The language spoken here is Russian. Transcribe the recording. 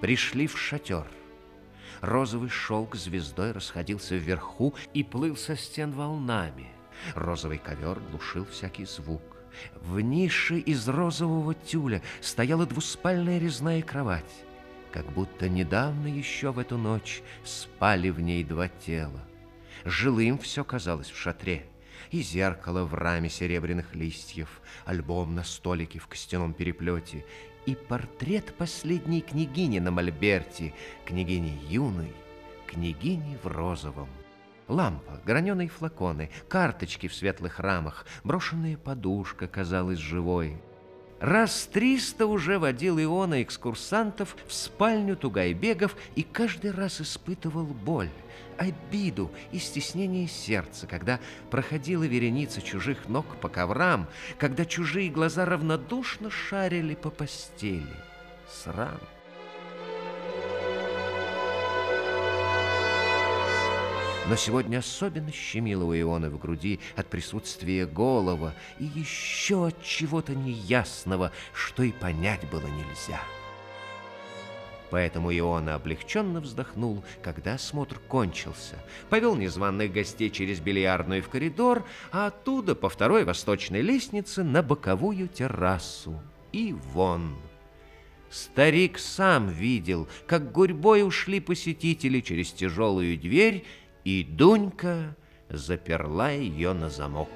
Пришли в шатер. Розовый шелк звездой расходился вверху и плыл со стен волнами. Розовый ковер глушил всякий звук. В нише из розового тюля стояла двуспальная резная кровать. Как будто недавно еще в эту ночь спали в ней два тела. Жилым все казалось в шатре. И зеркало в раме серебряных листьев, альбом на столике в костяном переплете, и портрет последней княгини на мольберте, княгини юной, княгини в розовом. Лампа, граненые флаконы, карточки в светлых рамах, брошенная подушка казалась живой. Раз триста уже водил Иона экскурсантов в спальню Тугайбегов и каждый раз испытывал боль, обиду и стеснение сердца, когда проходила вереница чужих ног по коврам, когда чужие глаза равнодушно шарили по постели. Срам. Но сегодня особенно щемило у Ионы в груди от присутствия голова и еще от чего-то неясного, что и понять было нельзя. Поэтому Иона облегченно вздохнул, когда осмотр кончился. Повел незваных гостей через бильярдную в коридор, а оттуда по второй восточной лестнице на боковую террасу. И вон. Старик сам видел, как гурьбой ушли посетители через тяжелую дверь и Дунька заперла ее на замок.